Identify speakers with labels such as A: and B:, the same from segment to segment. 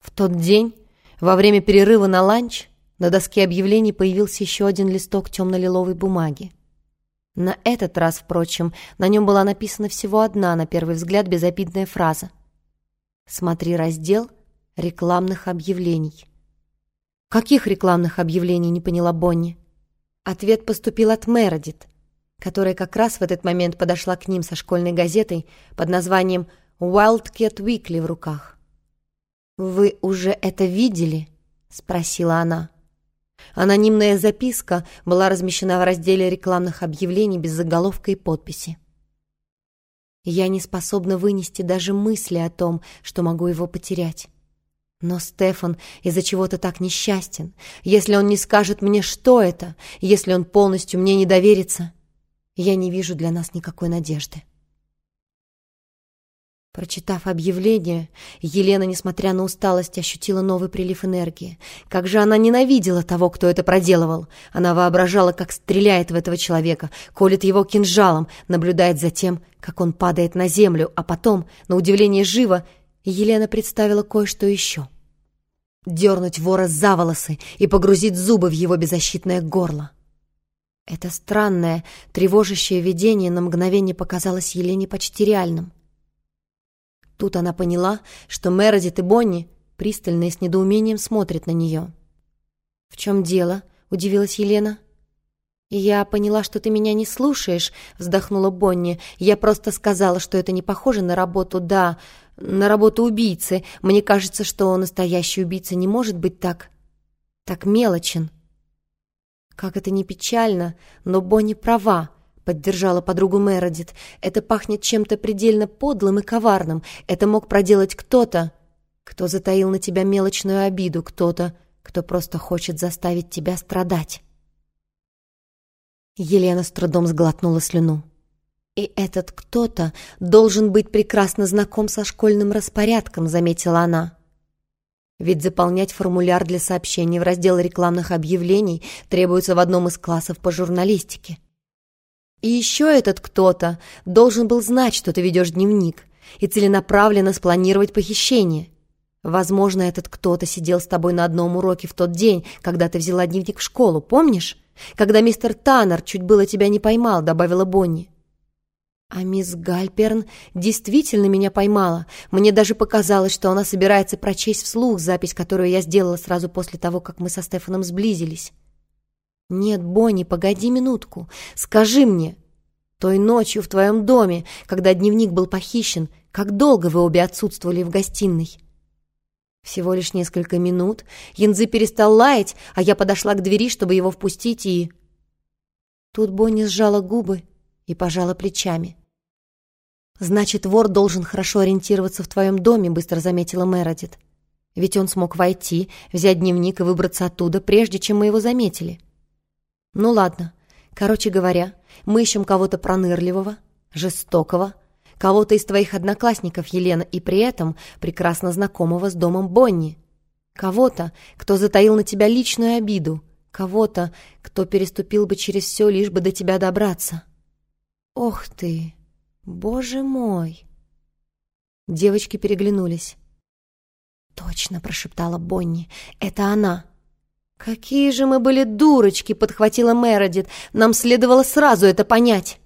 A: В тот день, во время перерыва на ланч, на доске объявлений появился еще один листок темно-лиловой бумаги. На этот раз, впрочем, на нем была написана всего одна, на первый взгляд, безобидная фраза. «Смотри раздел рекламных объявлений». «Каких рекламных объявлений?» — не поняла Бонни. Ответ поступил от Мередит, которая как раз в этот момент подошла к ним со школьной газетой под названием «Wildcat Weekly» в руках. «Вы уже это видели?» — спросила она. Анонимная записка была размещена в разделе рекламных объявлений без заголовка и подписи. Я не способна вынести даже мысли о том, что могу его потерять. Но Стефан из-за чего-то так несчастен. Если он не скажет мне, что это, если он полностью мне не доверится, я не вижу для нас никакой надежды. Прочитав объявление, Елена, несмотря на усталость, ощутила новый прилив энергии. Как же она ненавидела того, кто это проделывал. Она воображала, как стреляет в этого человека, колет его кинжалом, наблюдает за тем, как он падает на землю, а потом, на удивление живо, Елена представила кое-что еще. Дернуть вора за волосы и погрузить зубы в его беззащитное горло. Это странное, тревожащее видение на мгновение показалось Елене почти реальным. Тут она поняла, что Мередит и Бонни пристально и с недоумением смотрят на нее. «В чем дело?» — удивилась Елена. «Я поняла, что ты меня не слушаешь», — вздохнула Бонни. «Я просто сказала, что это не похоже на работу, да, на работу убийцы. Мне кажется, что настоящий убийца не может быть так... так мелочен». Как это не печально, но Бонни права поддержала подругу Мередит. «Это пахнет чем-то предельно подлым и коварным. Это мог проделать кто-то, кто затаил на тебя мелочную обиду, кто-то, кто просто хочет заставить тебя страдать». Елена с трудом сглотнула слюну. «И этот кто-то должен быть прекрасно знаком со школьным распорядком», — заметила она. Ведь заполнять формуляр для сообщений в раздел рекламных объявлений требуется в одном из классов по журналистике. И еще этот кто-то должен был знать, что ты ведешь дневник, и целенаправленно спланировать похищение. Возможно, этот кто-то сидел с тобой на одном уроке в тот день, когда ты взяла дневник в школу, помнишь? Когда мистер Таннер чуть было тебя не поймал, добавила Бонни. А мисс Гальперн действительно меня поймала. Мне даже показалось, что она собирается прочесть вслух запись, которую я сделала сразу после того, как мы со Стефаном сблизились. «Нет, Бонни, погоди минутку. Скажи мне, той ночью в твоем доме, когда дневник был похищен, как долго вы обе отсутствовали в гостиной?» Всего лишь несколько минут. Янзы перестал лаять, а я подошла к двери, чтобы его впустить, и... Тут Бонни сжала губы и пожала плечами. «Значит, вор должен хорошо ориентироваться в твоем доме», — быстро заметила Мередит. «Ведь он смог войти, взять дневник и выбраться оттуда, прежде чем мы его заметили». Ну ладно. Короче говоря, мы ищем кого-то пронырливого, жестокого, кого-то из твоих одноклассников, Елена, и при этом прекрасно знакомого с домом Бонни. Кого-то, кто затаил на тебя личную обиду, кого-то, кто переступил бы через все, лишь бы до тебя добраться. Ох ты, боже мой! Девочки переглянулись. «Точно!» — прошептала Бонни. «Это она!» «Какие же мы были дурочки!» — подхватила Мередит. «Нам следовало сразу это понять!»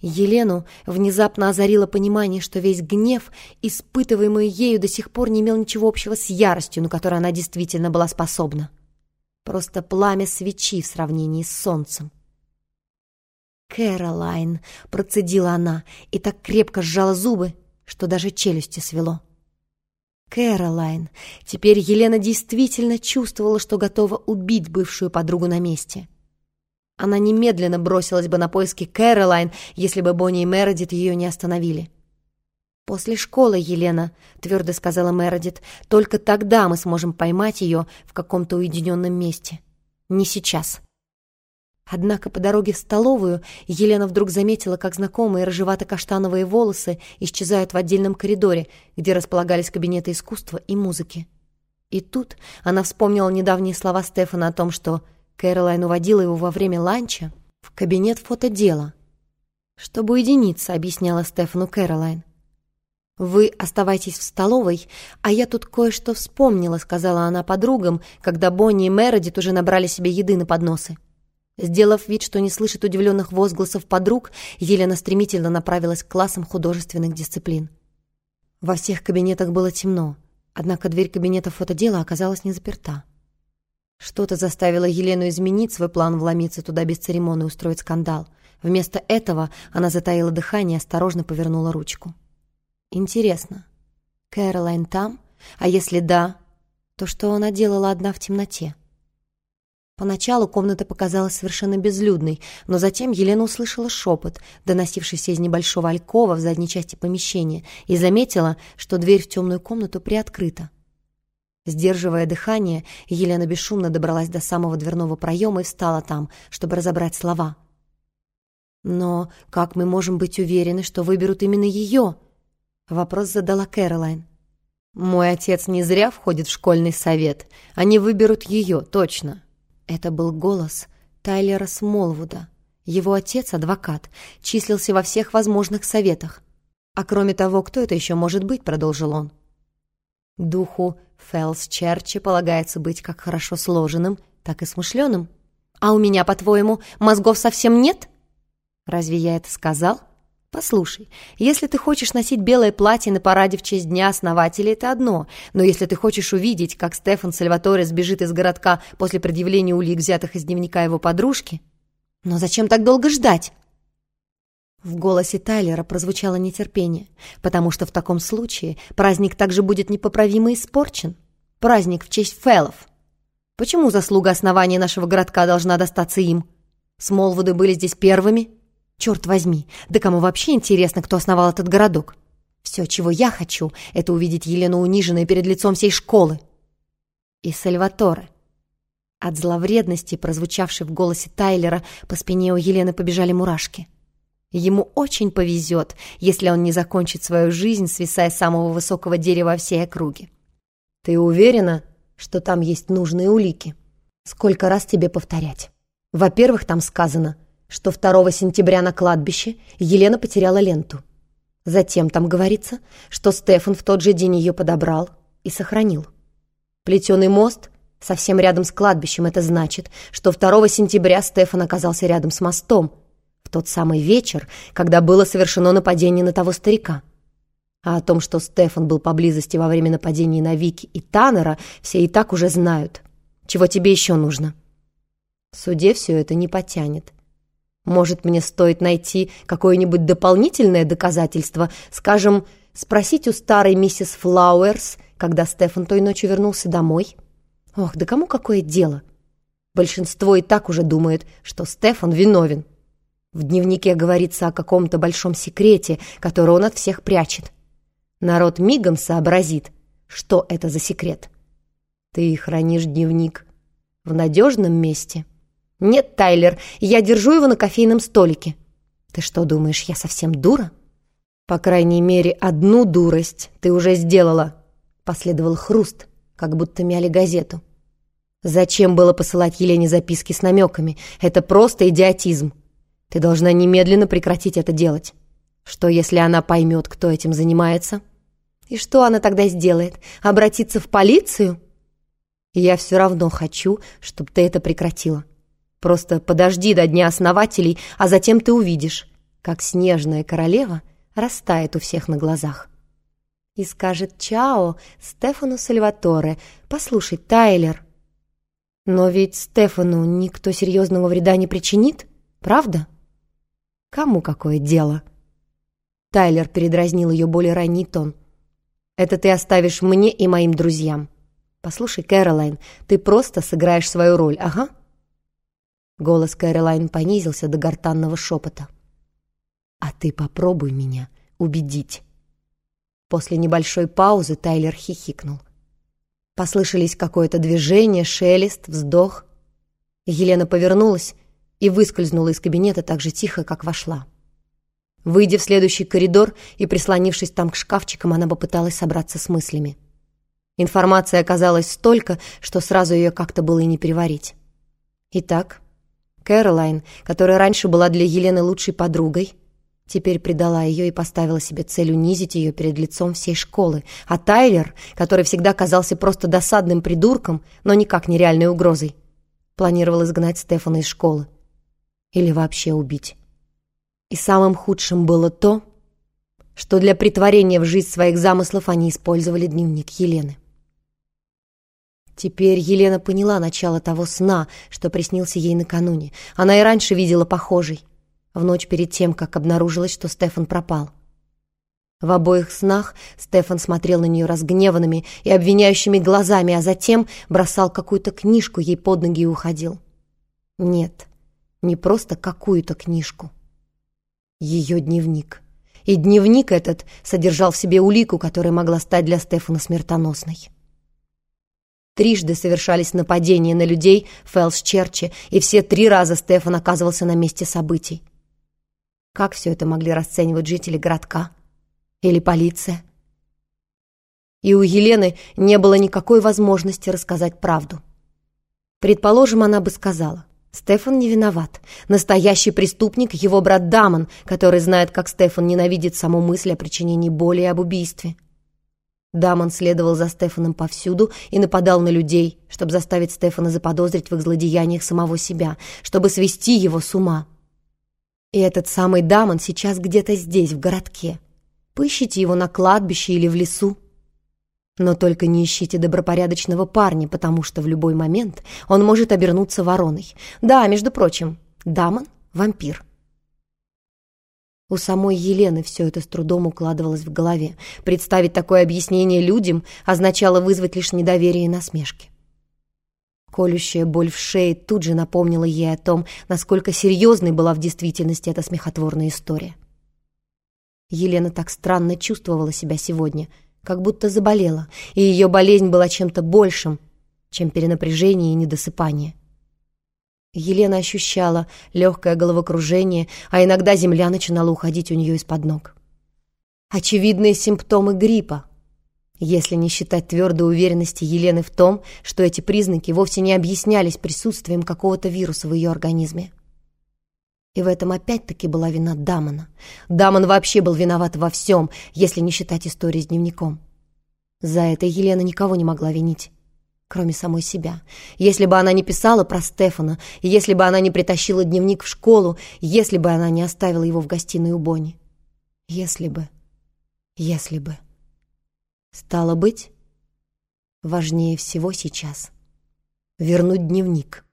A: Елену внезапно озарило понимание, что весь гнев, испытываемый ею, до сих пор не имел ничего общего с яростью, на которую она действительно была способна. Просто пламя свечи в сравнении с солнцем. «Кэролайн!» — процедила она и так крепко сжала зубы, что даже челюсти свело. Кэролайн. Теперь Елена действительно чувствовала, что готова убить бывшую подругу на месте. Она немедленно бросилась бы на поиски Кэролайн, если бы Бонни и Мередит ее не остановили. «После школы, Елена», — твердо сказала Мередит, — «только тогда мы сможем поймать ее в каком-то уединенном месте. Не сейчас». Однако по дороге в столовую Елена вдруг заметила, как знакомые рыжевато-каштановые волосы исчезают в отдельном коридоре, где располагались кабинеты искусства и музыки. И тут она вспомнила недавние слова Стефана о том, что Кэролайн уводила его во время ланча в кабинет фотодела. «Чтобы уединиться», — объясняла Стефану Кэролайн. «Вы оставайтесь в столовой, а я тут кое-что вспомнила», — сказала она подругам, когда Бонни и Мередит уже набрали себе еды на подносы. Сделав вид, что не слышит удивленных возгласов подруг, Елена стремительно направилась к классам художественных дисциплин. Во всех кабинетах было темно, однако дверь кабинета фотодела оказалась не заперта. Что-то заставило Елену изменить свой план вломиться туда без церемонии и устроить скандал. Вместо этого она затаила дыхание и осторожно повернула ручку. Интересно, Кэролайн там? А если да, то что она делала одна в темноте? Поначалу комната показалась совершенно безлюдной, но затем Елена услышала шепот, доносившийся из небольшого алькова в задней части помещения, и заметила, что дверь в темную комнату приоткрыта. Сдерживая дыхание, Елена бесшумно добралась до самого дверного проема и встала там, чтобы разобрать слова. «Но как мы можем быть уверены, что выберут именно ее?» Вопрос задала Кэролайн. «Мой отец не зря входит в школьный совет. Они выберут ее, точно». Это был голос Тайлера Смолвуда. Его отец, адвокат, числился во всех возможных советах. «А кроме того, кто это еще может быть?» — продолжил он. «Духу Фэлс Черчи полагается быть как хорошо сложенным, так и смышленым. А у меня, по-твоему, мозгов совсем нет?» «Разве я это сказал?» Послушай, если ты хочешь носить белое платье на параде в честь Дня Основателей, это одно. Но если ты хочешь увидеть, как Стефан Сальваторе сбежит из городка после предъявления улик, взятых из дневника его подружки... Но зачем так долго ждать? В голосе Тайлера прозвучало нетерпение, потому что в таком случае праздник также будет непоправимо испорчен. Праздник в честь Фэллов. Почему заслуга основания нашего городка должна достаться им? Смолвуды были здесь первыми, Черт возьми, да кому вообще интересно, кто основал этот городок? Все, чего я хочу, это увидеть Елену униженной перед лицом всей школы. И Сальваторе. От зловредности, прозвучавшей в голосе Тайлера, по спине у Елены побежали мурашки. Ему очень повезет, если он не закончит свою жизнь, свисая с самого высокого дерева всей округи. Ты уверена, что там есть нужные улики? Сколько раз тебе повторять? Во-первых, там сказано — что 2 сентября на кладбище Елена потеряла ленту. Затем там говорится, что Стефан в тот же день ее подобрал и сохранил. Плетеный мост совсем рядом с кладбищем. Это значит, что 2 сентября Стефан оказался рядом с мостом в тот самый вечер, когда было совершено нападение на того старика. А о том, что Стефан был поблизости во время нападений на Вики и Таннера, все и так уже знают. Чего тебе еще нужно? В суде все это не потянет. Может, мне стоит найти какое-нибудь дополнительное доказательство, скажем, спросить у старой миссис Флауэрс, когда Стефан той ночью вернулся домой? Ох, да кому какое дело? Большинство и так уже думает, что Стефан виновен. В дневнике говорится о каком-то большом секрете, который он от всех прячет. Народ мигом сообразит, что это за секрет. Ты хранишь дневник в надежном месте — «Нет, Тайлер, я держу его на кофейном столике». «Ты что, думаешь, я совсем дура?» «По крайней мере, одну дурость ты уже сделала», — последовал хруст, как будто мяли газету. «Зачем было посылать Елене записки с намеками? Это просто идиотизм. Ты должна немедленно прекратить это делать. Что, если она поймет, кто этим занимается?» «И что она тогда сделает? Обратиться в полицию?» «Я все равно хочу, чтобы ты это прекратила. Просто подожди до Дня Основателей, а затем ты увидишь, как снежная королева растает у всех на глазах. И скажет «Чао» Стефану Сальваторе. «Послушай, Тайлер». Но ведь Стефану никто серьезного вреда не причинит, правда? Кому какое дело? Тайлер передразнил ее более ранний тон. «Это ты оставишь мне и моим друзьям. Послушай, Кэролайн, ты просто сыграешь свою роль, ага?» Голос Кэролайн понизился до гортанного шепота. «А ты попробуй меня убедить». После небольшой паузы Тайлер хихикнул. Послышались какое-то движение, шелест, вздох. Елена повернулась и выскользнула из кабинета так же тихо, как вошла. Выйдя в следующий коридор и прислонившись там к шкафчикам, она попыталась собраться с мыслями. Информации оказалось столько, что сразу ее как-то было и не переварить. Итак, Кэролайн, которая раньше была для Елены лучшей подругой, Теперь предала ее и поставила себе цель унизить ее перед лицом всей школы. А Тайлер, который всегда казался просто досадным придурком, но никак не реальной угрозой, планировал изгнать Стефана из школы. Или вообще убить. И самым худшим было то, что для притворения в жизнь своих замыслов они использовали дневник Елены. Теперь Елена поняла начало того сна, что приснился ей накануне. Она и раньше видела похожий в ночь перед тем, как обнаружилось, что Стефан пропал. В обоих снах Стефан смотрел на нее разгневанными и обвиняющими глазами, а затем бросал какую-то книжку ей под ноги и уходил. Нет, не просто какую-то книжку. Ее дневник. И дневник этот содержал в себе улику, которая могла стать для Стефана смертоносной. Трижды совершались нападения на людей в Фэлс-Черче, и все три раза Стефан оказывался на месте событий. Как все это могли расценивать жители городка? Или полиция? И у Елены не было никакой возможности рассказать правду. Предположим, она бы сказала, Стефан не виноват. Настоящий преступник — его брат Дамон, который знает, как Стефан ненавидит саму мысль о причинении боли и об убийстве. Дамон следовал за Стефаном повсюду и нападал на людей, чтобы заставить Стефана заподозрить в их злодеяниях самого себя, чтобы свести его с ума. И этот самый Дамон сейчас где-то здесь, в городке. Поищите его на кладбище или в лесу. Но только не ищите добропорядочного парня, потому что в любой момент он может обернуться вороной. Да, между прочим, Дамон — вампир. У самой Елены все это с трудом укладывалось в голове. Представить такое объяснение людям означало вызвать лишь недоверие и насмешки. Колющая боль в шее тут же напомнила ей о том, насколько серьезной была в действительности эта смехотворная история. Елена так странно чувствовала себя сегодня, как будто заболела, и ее болезнь была чем-то большим, чем перенапряжение и недосыпание. Елена ощущала легкое головокружение, а иногда земля начинала уходить у нее из-под ног. Очевидные симптомы гриппа, если не считать твердой уверенности Елены в том, что эти признаки вовсе не объяснялись присутствием какого-то вируса в ее организме. И в этом опять-таки была вина Дамона. Дамон вообще был виноват во всем, если не считать истории с дневником. За это Елена никого не могла винить, кроме самой себя. Если бы она не писала про Стефана, если бы она не притащила дневник в школу, если бы она не оставила его в гостиной у Бонни. Если бы, если бы... Стало быть, важнее всего сейчас вернуть дневник.